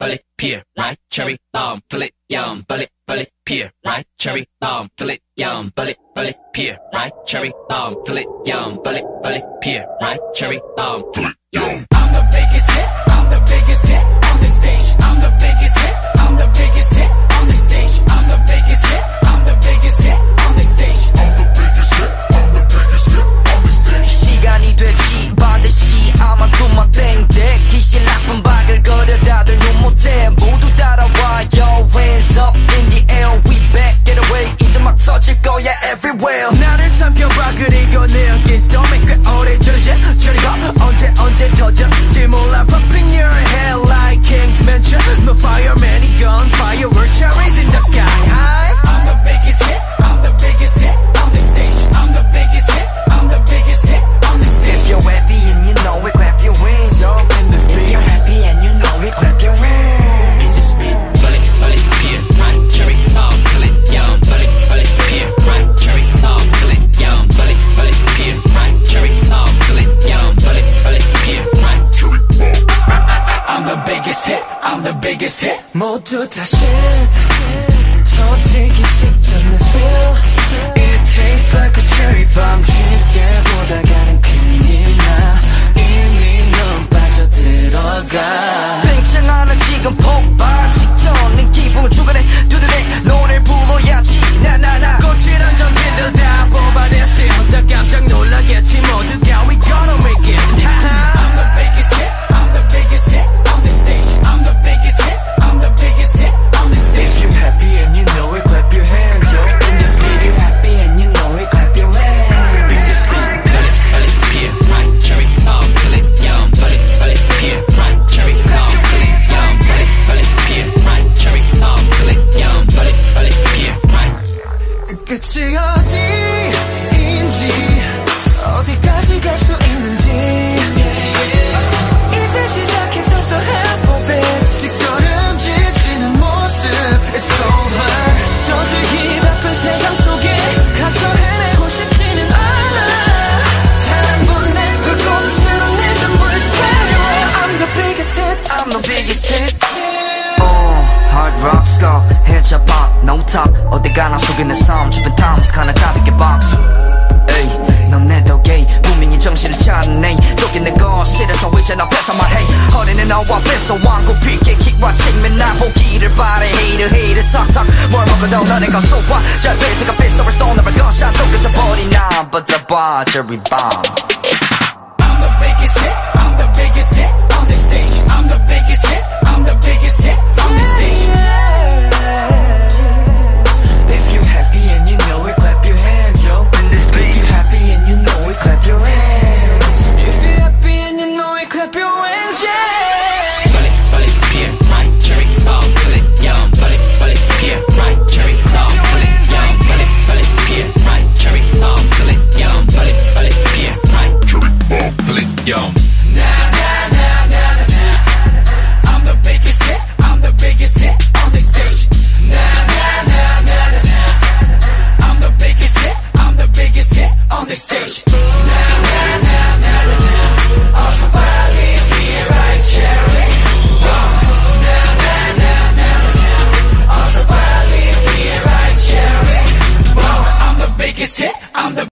bullet, pear, right, cherry, bomb, bullet, yum, bullet, bullet, pear, right, cherry, bomb, bullet, yum, bullet, bullet, pear, right, cherry, bomb, bullet, yum, bullet, bullet, pear, right, cherry, bomb, bullet, yum. I'm the biggest 거야 everywhere. 나를 삼켜봐 그리고 내 어깨 스톰에 꽤 오래 저러지 저리가. 언제 언제 터질지 몰라 모두 다 shit 터지기 직전. 진짜 밥 너무 탑 어디 가나 속이는 삶 주변 탐스 가나 가득히 박수 에이 넌내 덕에 분명히 정신을 차리네 쫓기는 건 싫어서 이제 나 뺏어 말해 허리는 나와 뺏어 왕국 빌게 킥과 책면 나 보기를 바래 헤이를 헤이를 탁탁 뭘 먹어도 너는 건 소화 잘 뱉어가 빗소를 쏘는 걸 건샷 또 그쳐버린 난 But the battery bomb